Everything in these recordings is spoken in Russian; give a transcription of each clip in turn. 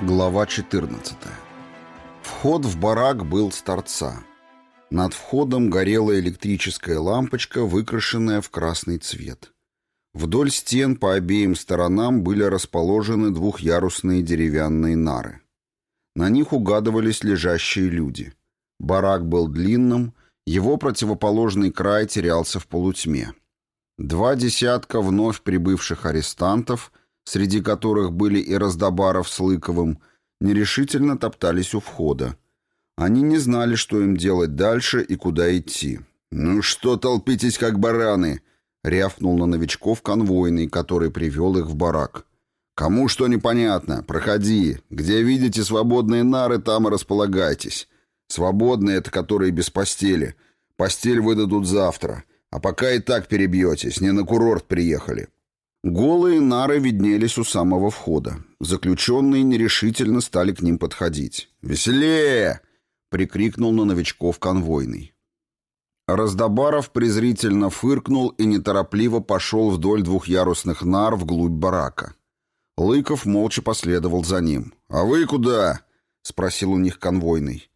Глава 14 Вход в барак был с торца. Над входом горела электрическая лампочка, выкрашенная в красный цвет. Вдоль стен по обеим сторонам были расположены двухъярусные деревянные нары. На них угадывались лежащие люди. Барак был длинным, его противоположный край терялся в полутьме. Два десятка вновь прибывших арестантов — среди которых были и Раздобаров с Лыковым, нерешительно топтались у входа. Они не знали, что им делать дальше и куда идти. «Ну что толпитесь, как бараны?» — рявкнул на новичков конвойный, который привел их в барак. «Кому что непонятно, проходи. Где видите свободные нары, там и располагайтесь. Свободные — это которые без постели. Постель выдадут завтра. А пока и так перебьетесь, не на курорт приехали. Голые нары виднелись у самого входа. Заключенные нерешительно стали к ним подходить. «Веселее!» — прикрикнул на новичков конвойный. Раздобаров презрительно фыркнул и неторопливо пошел вдоль двухъярусных нар вглубь барака. Лыков молча последовал за ним. «А вы куда?» — спросил у них конвойный.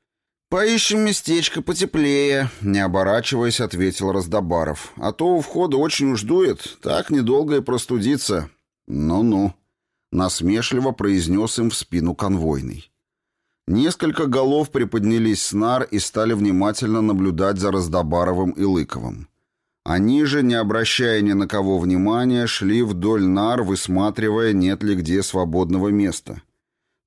«Поищем местечко потеплее», — не оборачиваясь, ответил Раздобаров. «А то у входа очень уж дует, так недолго и простудиться». «Ну-ну», — насмешливо произнес им в спину конвойный. Несколько голов приподнялись с нар и стали внимательно наблюдать за Раздобаровым и Лыковым. Они же, не обращая ни на кого внимания, шли вдоль нар, высматривая, нет ли где свободного места —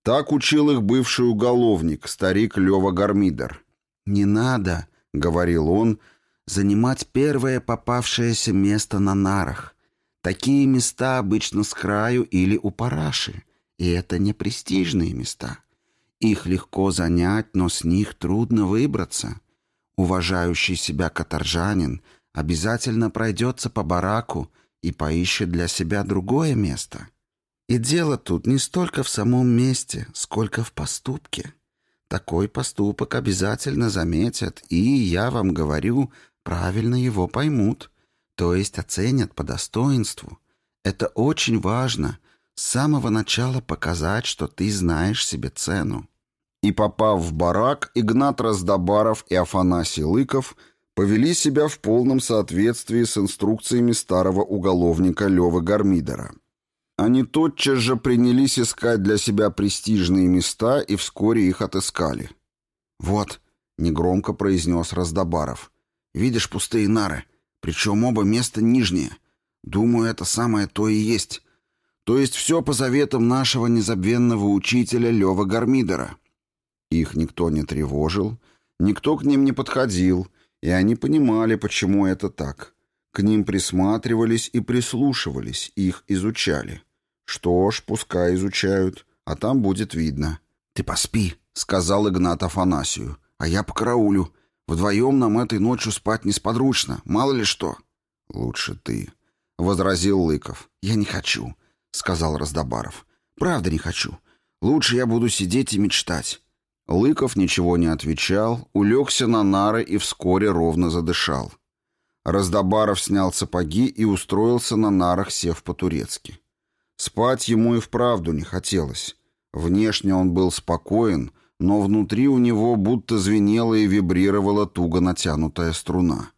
так учил их бывший уголовник, старик Лёва Гармидер. «Не надо», — говорил он, — «занимать первое попавшееся место на нарах. Такие места обычно с краю или у параши, и это не престижные места. Их легко занять, но с них трудно выбраться. Уважающий себя каторжанин обязательно пройдется по бараку и поищет для себя другое место. И дело тут не столько в самом месте, сколько в поступке. Такой поступок обязательно заметят, и, я вам говорю, правильно его поймут, то есть оценят по достоинству. Это очень важно — с самого начала показать, что ты знаешь себе цену. И попав в барак, Игнат Раздобаров и Афанасий Лыков повели себя в полном соответствии с инструкциями старого уголовника Лёвы Гармидера. Они тотчас же принялись искать для себя престижные места и вскоре их отыскали. «Вот», — негромко произнес Раздобаров, — «видишь пустые нары, причем оба места нижние. Думаю, это самое то и есть. То есть все по заветам нашего незабвенного учителя Лева Гармидера». Их никто не тревожил, никто к ним не подходил, и они понимали, почему это так. К ним присматривались и прислушивались, их изучали. Что ж, пускай изучают, а там будет видно. «Ты поспи», — сказал Игнат Афанасию, — «а я по караулю. Вдвоем нам этой ночью спать несподручно, мало ли что». «Лучше ты», — возразил Лыков. «Я не хочу», — сказал Раздобаров. «Правда не хочу. Лучше я буду сидеть и мечтать». Лыков ничего не отвечал, улегся на нары и вскоре ровно задышал. Раздобаров снял сапоги и устроился на нарах, сев по-турецки. Спать ему и вправду не хотелось. Внешне он был спокоен, но внутри у него будто звенела и вибрировала туго натянутая струна.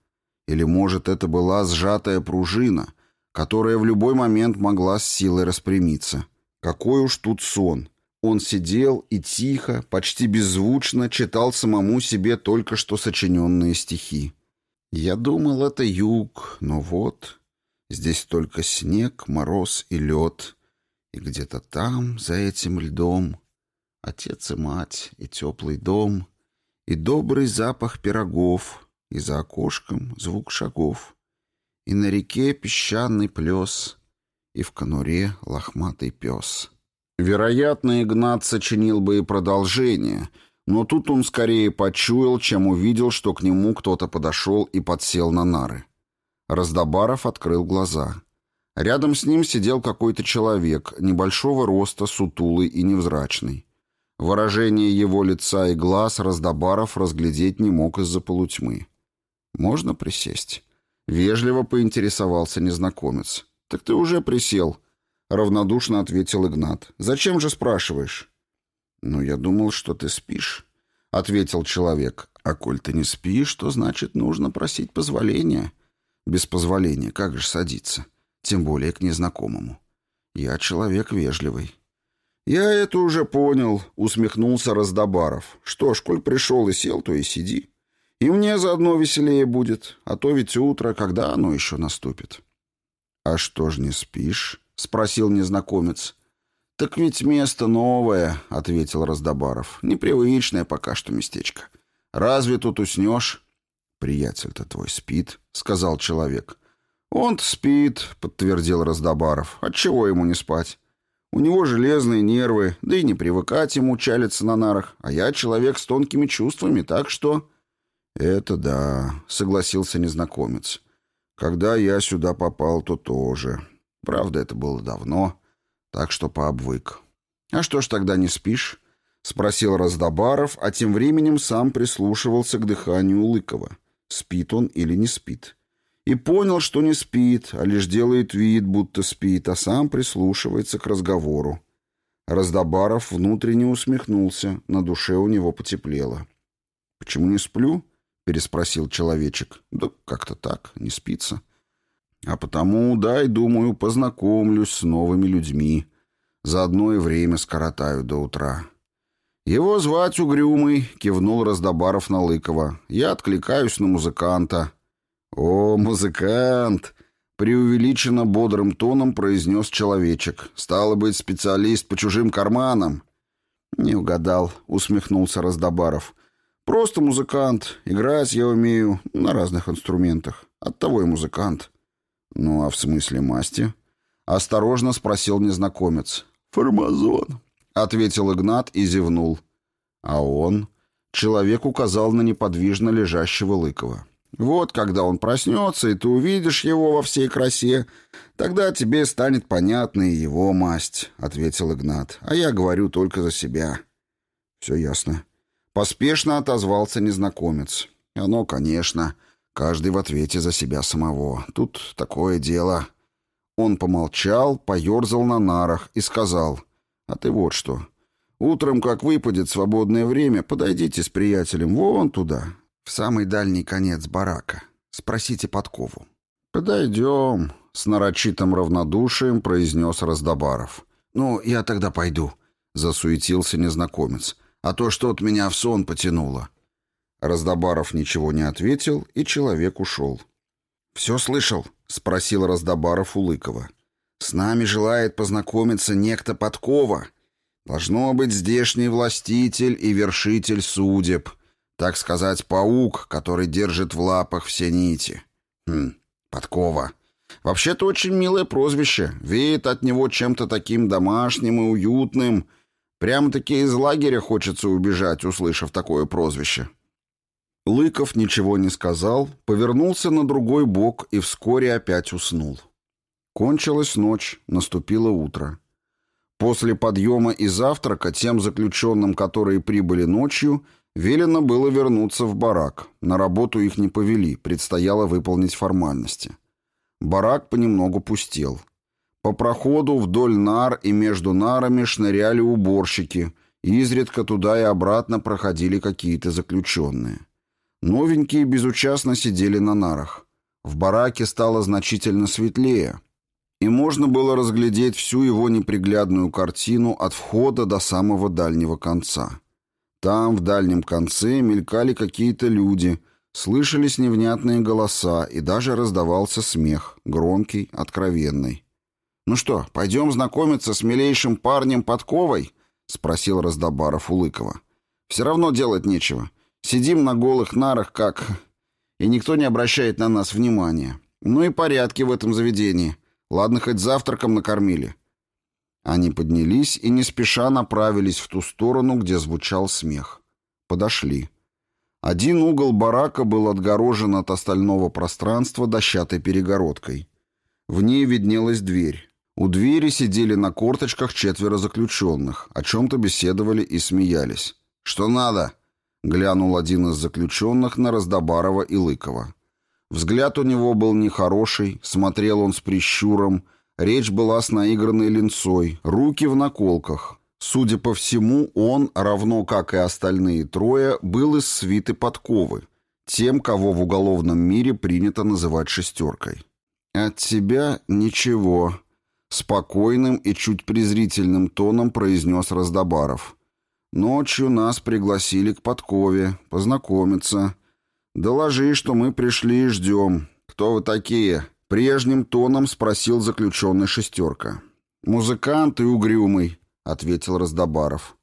Или, может, это была сжатая пружина, которая в любой момент могла с силой распрямиться. Какой уж тут сон! Он сидел и тихо, почти беззвучно читал самому себе только что сочиненные стихи. Я думал, это юг, но вот... Здесь только снег, мороз и лед. И где-то там, за этим льдом, Отец и мать, и теплый дом, И добрый запах пирогов, И за окошком звук шагов, И на реке песчаный плес, И в конуре лохматый пес. Вероятно, Игнат сочинил бы и продолжение — но тут он скорее почуял, чем увидел, что к нему кто-то подошел и подсел на нары. Раздобаров открыл глаза. Рядом с ним сидел какой-то человек, небольшого роста, сутулый и невзрачный. Выражение его лица и глаз Раздобаров разглядеть не мог из-за полутьмы. «Можно присесть?» Вежливо поинтересовался незнакомец. «Так ты уже присел», — равнодушно ответил Игнат. «Зачем же спрашиваешь?» «Ну, я думал, что ты спишь», — ответил человек. «А коль ты не спишь, то значит нужно просить позволения». «Без позволения, как же садиться? Тем более к незнакомому. Я человек вежливый». «Я это уже понял», — усмехнулся Раздобаров. «Что ж, коль пришел и сел, то и сиди». И мне заодно веселее будет, а то ведь утро, когда оно еще наступит. — А что ж не спишь? — спросил незнакомец. — Так ведь место новое, — ответил Раздобаров. — Непривычное пока что местечко. Разве тут уснешь? — Приятель-то твой спит, — сказал человек. — Он-то спит, — подтвердил Раздобаров. — Отчего ему не спать? У него железные нервы, да и не привыкать ему чалиться на нарах, а я человек с тонкими чувствами, так что... «Это да», — согласился незнакомец. «Когда я сюда попал, то тоже. Правда, это было давно, так что пообвык». «А что ж тогда не спишь?» — спросил Раздобаров, а тем временем сам прислушивался к дыханию Лыкова. Спит он или не спит? И понял, что не спит, а лишь делает вид, будто спит, а сам прислушивается к разговору. Раздобаров внутренне усмехнулся, на душе у него потеплело. «Почему не сплю?» переспросил человечек. Да как-то так, не спится. А потому, дай, думаю, познакомлюсь с новыми людьми. Заодно и время скоротаю до утра. Его звать Угрюмый, кивнул Раздобаров на Лыкова. Я откликаюсь на музыканта. О, музыкант! Преувеличенно бодрым тоном произнес человечек. Стало быть, специалист по чужим карманам. Не угадал, усмехнулся Раздобаров. Просто музыкант. Играть я умею на разных инструментах. Оттого и музыкант. Ну, а в смысле масти? Осторожно спросил незнакомец. Формазон, ответил Игнат и зевнул. А он... Человек указал на неподвижно лежащего Лыкова. «Вот когда он проснется, и ты увидишь его во всей красе, тогда тебе станет понятна и его масть», — ответил Игнат. «А я говорю только за себя». «Все ясно», Поспешно отозвался незнакомец. Оно, конечно, каждый в ответе за себя самого. Тут такое дело. Он помолчал, поерзал на нарах и сказал, «А ты вот что. Утром, как выпадет свободное время, подойдите с приятелем вон туда, в самый дальний конец барака. Спросите подкову». «Подойдем», — с нарочитым равнодушием произнес Раздобаров. «Ну, я тогда пойду», — засуетился незнакомец а то что-то меня в сон потянуло». Раздобаров ничего не ответил, и человек ушел. «Все слышал?» — спросил Раздобаров у Лыкова. «С нами желает познакомиться некто Подкова. Должно быть здешний властитель и вершитель судеб, так сказать, паук, который держит в лапах все нити. Хм, Подкова. Вообще-то очень милое прозвище, веет от него чем-то таким домашним и уютным, Прямо-таки из лагеря хочется убежать, услышав такое прозвище. Лыков ничего не сказал, повернулся на другой бок и вскоре опять уснул. Кончилась ночь, наступило утро. После подъема и завтрака тем заключенным, которые прибыли ночью, велено было вернуться в барак. На работу их не повели, предстояло выполнить формальности. Барак понемногу пустел. По проходу вдоль нар и между нарами шныряли уборщики, изредка туда и обратно проходили какие-то заключенные. Новенькие безучастно сидели на нарах. В бараке стало значительно светлее, и можно было разглядеть всю его неприглядную картину от входа до самого дальнего конца. Там, в дальнем конце, мелькали какие-то люди, слышались невнятные голоса, и даже раздавался смех, громкий, откровенный. «Ну что, пойдем знакомиться с милейшим парнем Подковой?» — спросил Раздобаров у Лыкова. «Все равно делать нечего. Сидим на голых нарах, как... И никто не обращает на нас внимания. Ну и порядки в этом заведении. Ладно, хоть завтраком накормили». Они поднялись и не спеша направились в ту сторону, где звучал смех. Подошли. Один угол барака был отгорожен от остального пространства дощатой перегородкой. В ней виднелась дверь. У двери сидели на корточках четверо заключенных, о чем-то беседовали и смеялись. «Что надо?» — глянул один из заключенных на Раздобарова и Лыкова. Взгляд у него был нехороший, смотрел он с прищуром, речь была с наигранной линцой, руки в наколках. Судя по всему, он, равно как и остальные трое, был из свиты подковы, тем, кого в уголовном мире принято называть шестеркой. «От тебя ничего», — спокойным и чуть презрительным тоном произнес Раздобаров. «Ночью нас пригласили к подкове, познакомиться. Доложи, что мы пришли и ждем. Кто вы такие?» Прежним тоном спросил заключенный шестерка. «Музыкант и угрюмый», — ответил Раздобаров.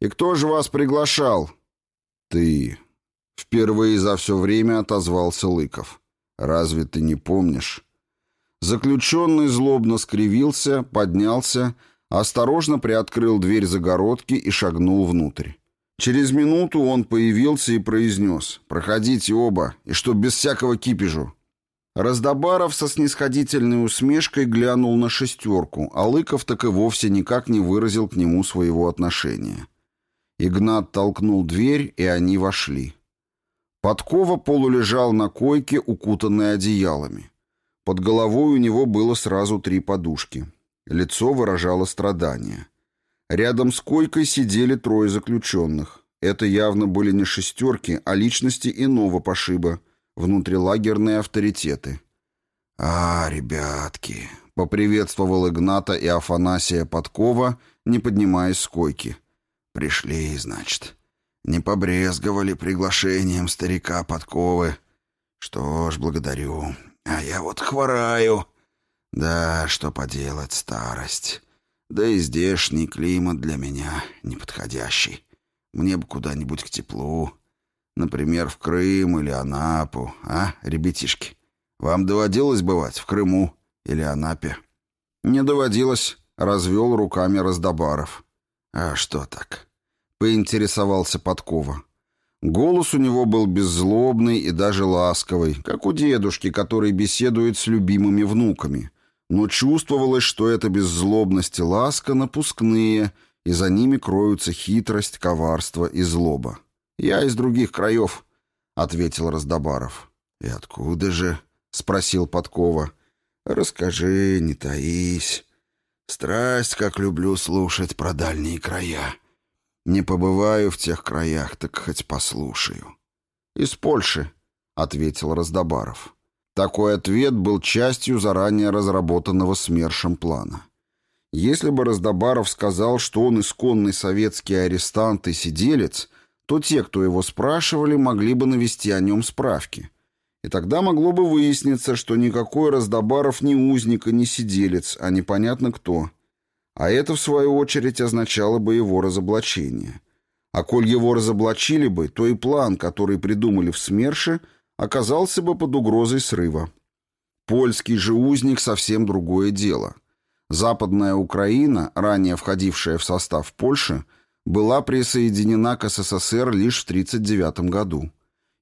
«И кто же вас приглашал?» «Ты», Впервые за все время отозвался Лыков. «Разве ты не помнишь?» Заключенный злобно скривился, поднялся, осторожно приоткрыл дверь загородки и шагнул внутрь. Через минуту он появился и произнес «Проходите оба, и чтоб без всякого кипежу». Раздобаров со снисходительной усмешкой глянул на шестерку, а Лыков так и вовсе никак не выразил к нему своего отношения. Игнат толкнул дверь, и они вошли. Подкова полулежал на койке, укутанной одеялами. Под головой у него было сразу три подушки. Лицо выражало страдание. Рядом с койкой сидели трое заключенных. Это явно были не шестерки, а личности иного пошиба, внутрилагерные авторитеты. «А, ребятки!» — поприветствовал Игната и Афанасия Подкова, не поднимаясь с койки. «Пришли, значит. Не побрезговали приглашением старика Подковы. Что ж, благодарю. А я вот хвораю. Да, что поделать, старость. Да и здешний климат для меня неподходящий. Мне бы куда-нибудь к теплу. Например, в Крым или Анапу. А, ребятишки? Вам доводилось бывать в Крыму или Анапе? Не доводилось, развел руками Раздобаров. А что так? Поинтересовался Подкова. Голос у него был беззлобный и даже ласковый, как у дедушки, который беседует с любимыми внуками. Но чувствовалось, что эта беззлобность и ласка напускные, и за ними кроются хитрость, коварство и злоба. «Я из других краев», — ответил Раздобаров. «И откуда же?» — спросил Подкова. «Расскажи, не таись. Страсть, как люблю слушать про дальние края». Не побываю в тех краях, так хоть послушаю. Из Польши, ответил Раздобаров. Такой ответ был частью заранее разработанного СМЕРШем плана. Если бы Раздобаров сказал, что он исконный советский арестант и сиделец, то те, кто его спрашивали, могли бы навести о нем справки. И тогда могло бы выясниться, что никакой Раздобаров не узник и не сиделец, а непонятно кто. А это, в свою очередь, означало бы его разоблачение. А коль его разоблачили бы, то и план, который придумали в СМЕРШе, оказался бы под угрозой срыва. Польский же узник совсем другое дело. Западная Украина, ранее входившая в состав Польши, была присоединена к СССР лишь в 1939 году.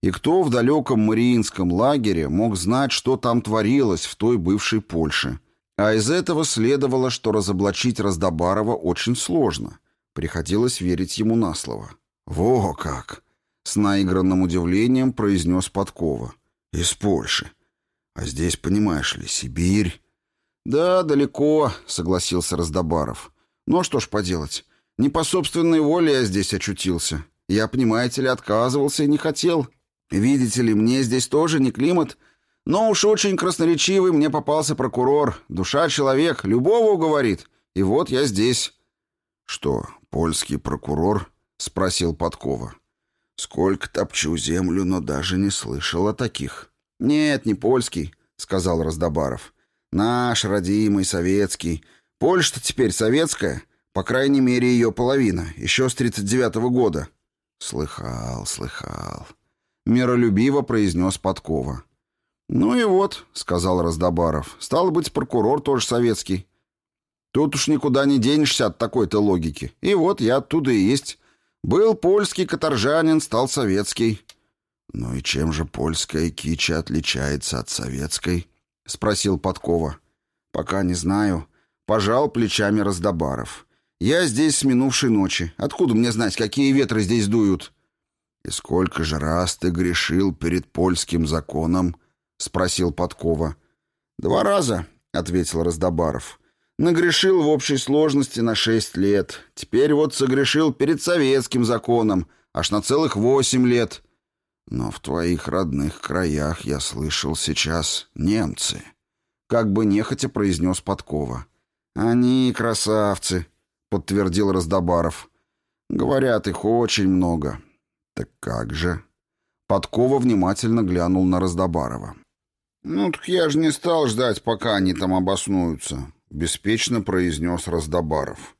И кто в далеком Мариинском лагере мог знать, что там творилось в той бывшей Польше – а из этого следовало, что разоблачить Раздобарова очень сложно. Приходилось верить ему на слово. «Во как!» — с наигранным удивлением произнес Подкова. «Из Польши. А здесь, понимаешь ли, Сибирь». «Да, далеко», — согласился Раздобаров. «Ну что ж поделать. Не по собственной воле я здесь очутился. Я, понимаете ли, отказывался и не хотел. Видите ли, мне здесь тоже не климат, но уж очень красноречивый мне попался прокурор. Душа человек, любого уговорит. И вот я здесь». «Что, польский прокурор?» — спросил Подкова. «Сколько топчу землю, но даже не слышал о таких». «Нет, не польский», — сказал Раздобаров. «Наш, родимый, советский. Польша-то теперь советская. По крайней мере, ее половина. Еще с тридцать девятого года». «Слыхал, слыхал», — миролюбиво произнес Подкова. «Ну и вот», — сказал Раздобаров, — «стало быть, прокурор тоже советский. Тут уж никуда не денешься от такой-то логики. И вот я оттуда и есть. Был польский каторжанин, стал советский». «Ну и чем же польская кича отличается от советской?» — спросил Подкова. «Пока не знаю». Пожал плечами Раздобаров. «Я здесь с минувшей ночи. Откуда мне знать, какие ветры здесь дуют?» «И сколько же раз ты грешил перед польским законом?» — спросил Подкова. «Два раза», — ответил Раздобаров. «Нагрешил в общей сложности на шесть лет. Теперь вот согрешил перед советским законом, аж на целых восемь лет. Но в твоих родных краях, я слышал, сейчас немцы». Как бы нехотя произнес Подкова. «Они красавцы», — подтвердил Раздобаров. «Говорят, их очень много». «Так как же?» Подкова внимательно глянул на Раздобарова. «Ну так я же не стал ждать, пока они там обоснуются», — беспечно произнес Раздобаров.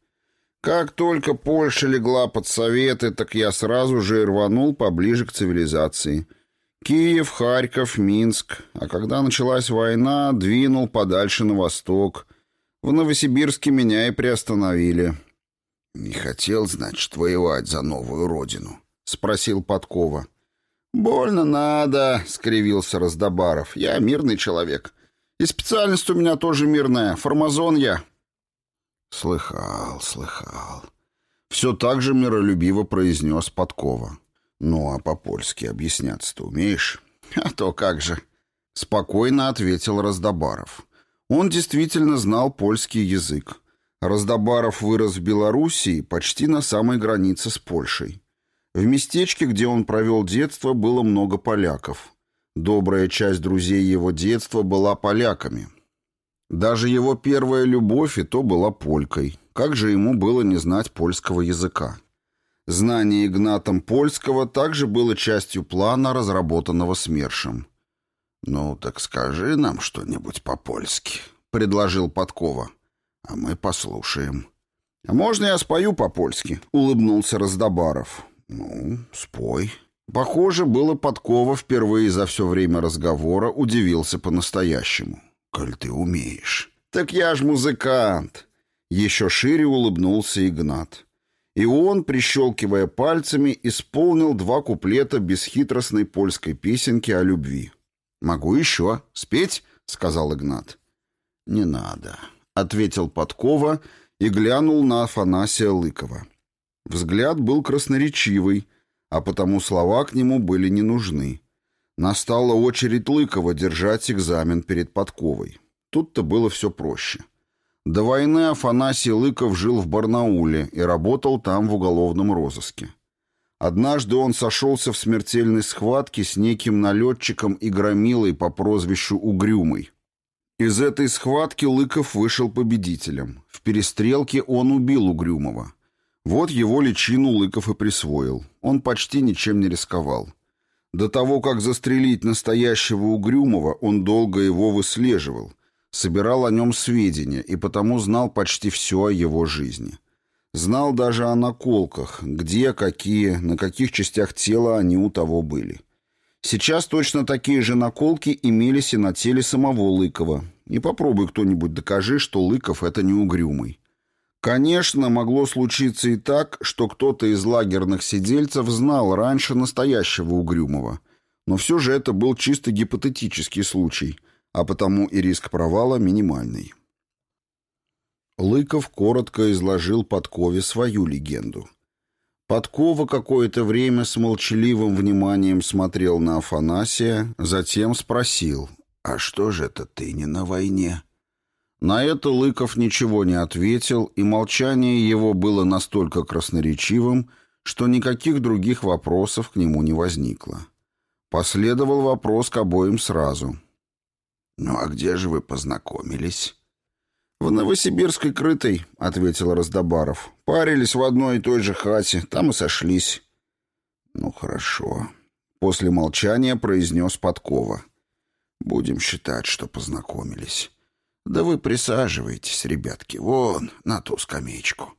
«Как только Польша легла под советы, так я сразу же и рванул поближе к цивилизации. Киев, Харьков, Минск. А когда началась война, двинул подальше на восток. В Новосибирске меня и приостановили». «Не хотел, значит, воевать за новую родину?» — спросил Подкова. «Больно надо», — скривился Раздобаров. «Я мирный человек. И специальность у меня тоже мирная. Формазон я». «Слыхал, слыхал». Все так же миролюбиво произнес Подкова. «Ну, а по-польски объясняться-то умеешь?» «А то как же!» — спокойно ответил Раздобаров. Он действительно знал польский язык. Раздобаров вырос в Белоруссии почти на самой границе с Польшей. В местечке, где он провел детство, было много поляков. Добрая часть друзей его детства была поляками. Даже его первая любовь и то была полькой. Как же ему было не знать польского языка? Знание Игнатом польского также было частью плана, разработанного СМЕРШем. «Ну, так скажи нам что-нибудь по-польски», — предложил Подкова. «А мы послушаем». «А можно я спою по-польски?» — улыбнулся Раздобаров. «Ну, спой». Похоже, было Подкова впервые за все время разговора удивился по-настоящему. «Коль ты умеешь». «Так я ж музыкант!» Еще шире улыбнулся Игнат. И он, прищелкивая пальцами, исполнил два куплета бесхитростной польской песенки о любви. «Могу еще. Спеть?» — сказал Игнат. «Не надо», — ответил Подкова и глянул на Афанасия Лыкова. Взгляд был красноречивый, а потому слова к нему были не нужны. Настала очередь Лыкова держать экзамен перед подковой. Тут-то было все проще. До войны Афанасий Лыков жил в Барнауле и работал там в уголовном розыске. Однажды он сошелся в смертельной схватке с неким налетчиком и громилой по прозвищу Угрюмый. Из этой схватки Лыков вышел победителем. В перестрелке он убил Угрюмого. Вот его личину Лыков и присвоил. Он почти ничем не рисковал. До того, как застрелить настоящего Угрюмого, он долго его выслеживал, собирал о нем сведения и потому знал почти все о его жизни. Знал даже о наколках, где, какие, на каких частях тела они у того были. Сейчас точно такие же наколки имелись и на теле самого Лыкова. И попробуй кто-нибудь докажи, что Лыков — это не Угрюмый. Конечно, могло случиться и так, что кто-то из лагерных сидельцев знал раньше настоящего Угрюмого. Но все же это был чисто гипотетический случай, а потому и риск провала минимальный. Лыков коротко изложил Подкове свою легенду. Подкова какое-то время с молчаливым вниманием смотрел на Афанасия, затем спросил, «А что же это ты не на войне?» На это Лыков ничего не ответил, и молчание его было настолько красноречивым, что никаких других вопросов к нему не возникло. Последовал вопрос к обоим сразу. «Ну а где же вы познакомились?» «В Новосибирской крытой», — ответил Раздобаров. «Парились в одной и той же хате, там и сошлись». «Ну хорошо», — после молчания произнес Подкова. «Будем считать, что познакомились». «Да вы присаживайтесь, ребятки, вон, на ту скамеечку».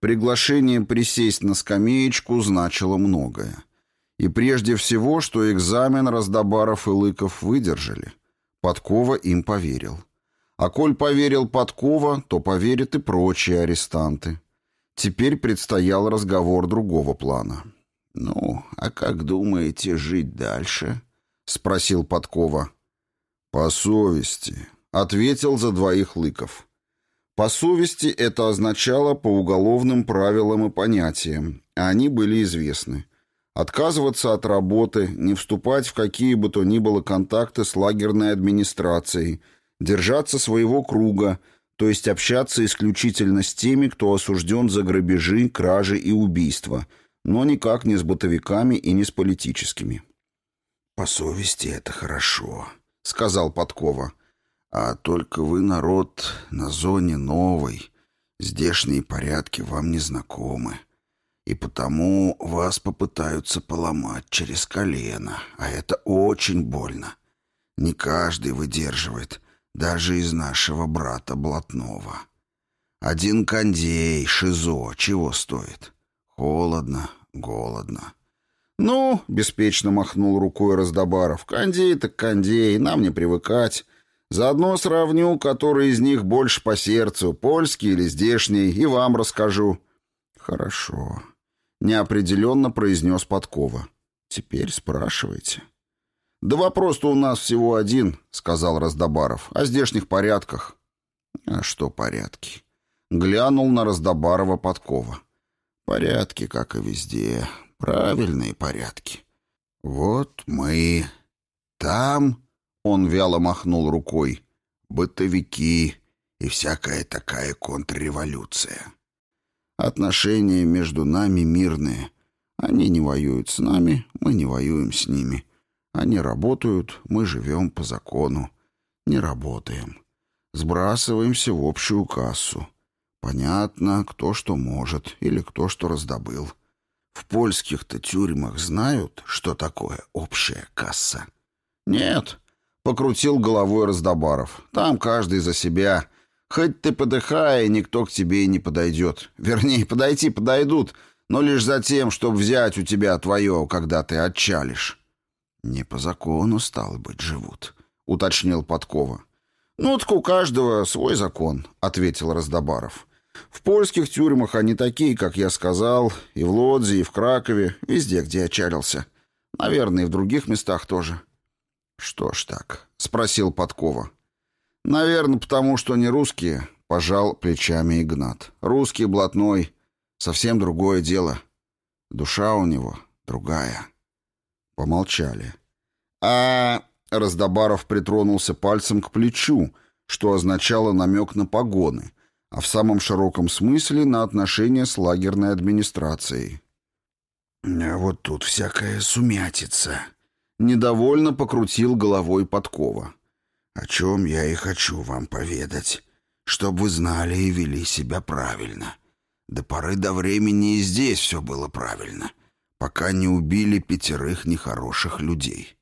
Приглашение присесть на скамеечку значило многое. И прежде всего, что экзамен Раздобаров и Лыков выдержали. Подкова им поверил. А коль поверил Подкова, то поверят и прочие арестанты. Теперь предстоял разговор другого плана. «Ну, а как думаете жить дальше?» — спросил Подкова. «По совести», Ответил за двоих Лыков. По совести это означало по уголовным правилам и понятиям, а они были известны. отказываться от работы, не вступать в какие бы то ни было контакты с лагерной администрацией, держаться своего круга, то есть общаться исключительно с теми, кто осужден за грабежи, кражи и убийства, но никак не с бытовиками и не с политическими. «По совести это хорошо», — сказал Подкова. «А только вы, народ, на зоне новой. Здешние порядки вам не знакомы и потому вас попытаются поломать через колено, а это очень больно. Не каждый выдерживает, даже из нашего брата Блатного. Один кондей, шизо, чего стоит? Холодно, голодно. «Ну», — беспечно махнул рукой Раздобаров, — «кондей так кондей, нам не привыкать. Заодно сравню, который из них больше по сердцу, польский или здешний, и вам расскажу». «Хорошо», неопределенно произнес Подкова. «Теперь спрашивайте». «Да вопрос-то у нас всего один», — сказал Раздобаров, — «о здешних порядках». «А что порядки?» Глянул на Раздобарова Подкова. «Порядки, как и везде. Правильные порядки. Вот мы... Там...» — он вяло махнул рукой. «Бытовики и всякая такая контрреволюция. Отношения между нами мирные. Они не воюют с нами, мы не воюем с ними. Они работают, мы живем по закону. Не работаем. Сбрасываемся в общую кассу. Понятно, кто что может или кто что раздобыл. В польских-то тюрьмах знают, что такое общая касса? Нет, покрутил головой Раздобаров. Там каждый за себя. Хоть ты подыхай, никто к тебе и не подойдет. Вернее, подойти подойдут, но лишь за тем, чтобы взять у тебя твое, когда ты отчалишь». «Не по закону, стало быть, живут», — уточнил Подкова. «Ну, так у каждого свой закон», — ответил Раздобаров. «В польских тюрьмах они такие, как я сказал, и в Лодзе, и в Кракове, везде, где я чалился. Наверное, и в других местах тоже». «Что ж так?» — спросил Подкова. «Наверное, потому что не русские», — пожал плечами Игнат. «Русский блатной. Совсем другое дело. Душа у него другая». Помолчали. «А...» — Раздобаров притронулся пальцем к плечу, что означало намек на погоны, а в самом широком смысле на отношения с лагерной администрацией. «Вот тут всякая сумятица», — недовольно покрутил головой подкова о чем я и хочу вам поведать, чтобы вы знали и вели себя правильно. До поры до времени и здесь все было правильно, пока не убили пятерых нехороших людей».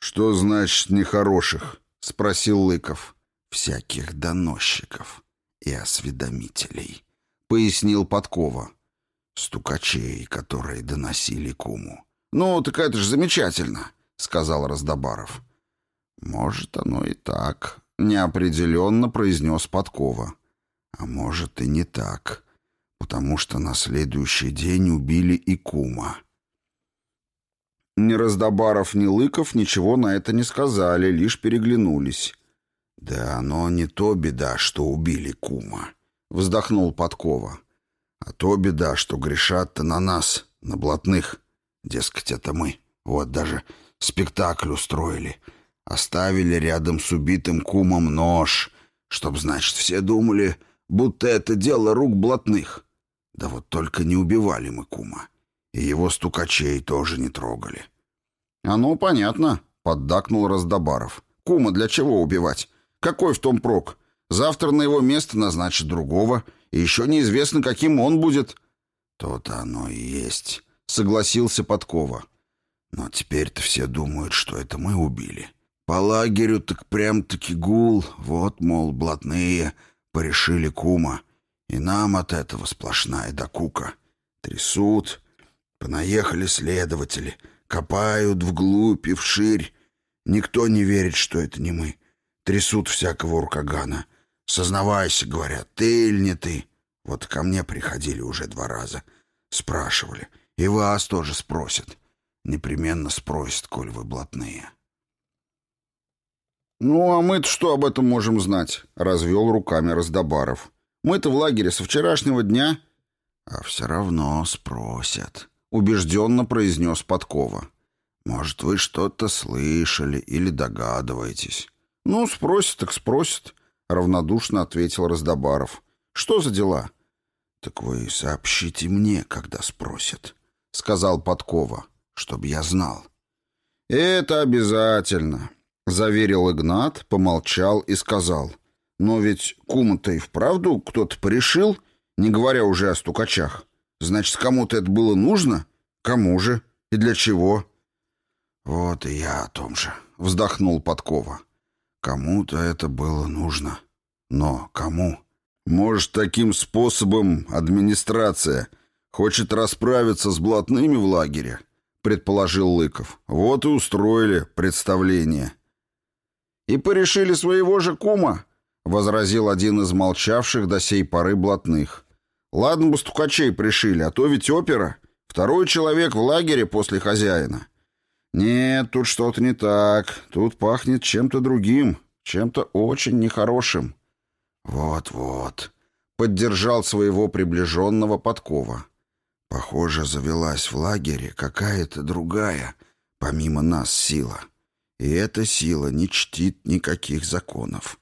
«Что значит «нехороших»?» — спросил Лыков. «Всяких доносчиков и осведомителей», — пояснил Подкова. «Стукачей, которые доносили куму». «Ну, так это же замечательно», — сказал Раздобаров. «Может, оно и так», — неопределенно произнес Подкова. «А может, и не так, потому что на следующий день убили и кума». Ни Раздобаров, ни Лыков ничего на это не сказали, лишь переглянулись. «Да оно не то беда, что убили кума», — вздохнул Подкова. «А то беда, что грешат-то на нас, на блатных. Дескать, это мы. Вот даже спектакль устроили». Оставили рядом с убитым кумом нож, чтоб, значит, все думали, будто это дело рук блатных. Да вот только не убивали мы кума. И его стукачей тоже не трогали. — А ну, понятно, — поддакнул Раздобаров. — Кума для чего убивать? Какой в том прок? Завтра на его место назначат другого, и еще неизвестно, каким он будет. — То-то оно и есть, — согласился Подкова. — Но теперь-то все думают, что это мы убили. — по лагерю так прям-таки гул, вот, мол, блатные, порешили кума. И нам от этого сплошная докука. Трясут, понаехали следователи, копают вглубь и вширь. Никто не верит, что это не мы. Трясут всякого уркагана. Сознавайся, говорят, ты или не ты. Вот ко мне приходили уже два раза. Спрашивали. И вас тоже спросят. Непременно спросят, коль вы блатные. «Ну, а мы-то что об этом можем знать?» — развел руками Раздобаров. «Мы-то в лагере со вчерашнего дня...» «А все равно спросят», — убежденно произнес Подкова. «Может, вы что-то слышали или догадываетесь?» «Ну, спросит, так спросит», — равнодушно ответил Раздобаров. «Что за дела?» «Так вы сообщите мне, когда спросят», — сказал Подкова, — «чтоб я знал». «Это обязательно», — заверил Игнат, помолчал и сказал. «Но ведь кума-то и вправду кто-то порешил, не говоря уже о стукачах. Значит, кому-то это было нужно? Кому же? И для чего?» «Вот и я о том же», — вздохнул Подкова. «Кому-то это было нужно. Но кому?» «Может, таким способом администрация хочет расправиться с блатными в лагере?» — предположил Лыков. «Вот и устроили представление». «И порешили своего же кума», — возразил один из молчавших до сей поры блатных. «Ладно бы стукачей пришили, а то ведь опера. Второй человек в лагере после хозяина». «Нет, тут что-то не так. Тут пахнет чем-то другим, чем-то очень нехорошим». «Вот-вот», — поддержал своего приближенного подкова. «Похоже, завелась в лагере какая-то другая, помимо нас, сила. И эта сила не чтит никаких законов».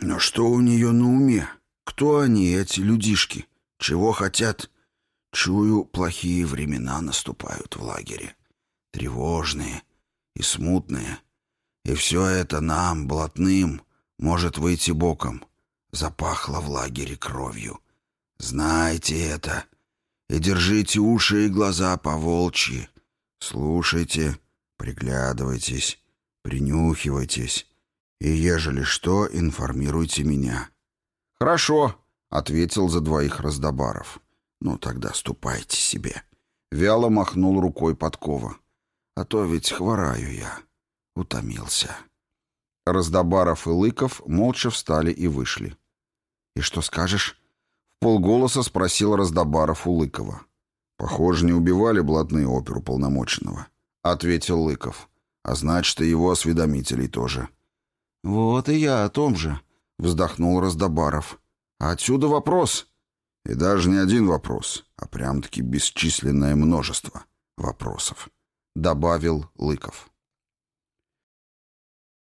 «Но что у нее на уме? Кто они, эти людишки? Чего хотят?» Чую, плохие времена наступают в лагере. Тревожные и смутные. И все это нам, блатным, может выйти боком. Запахло в лагере кровью. Знайте это. И держите уши и глаза по-волчьи. Слушайте, приглядывайтесь, принюхивайтесь. И ежели что, информируйте меня. «Хорошо», — ответил за двоих раздобаров. «Ну, тогда ступайте себе». Вяло махнул рукой подкова. «А то ведь хвораю я. Утомился». Раздобаров и Лыков молча встали и вышли. «И что скажешь?» Полголоса спросил Раздобаров у Лыкова. «Похоже, не убивали блатные оперу полномоченного», — ответил Лыков. «А значит, и его осведомителей тоже». «Вот и я о том же», — вздохнул Раздобаров. «А отсюда вопрос. И даже не один вопрос, а прям-таки бесчисленное множество вопросов», — добавил Лыков.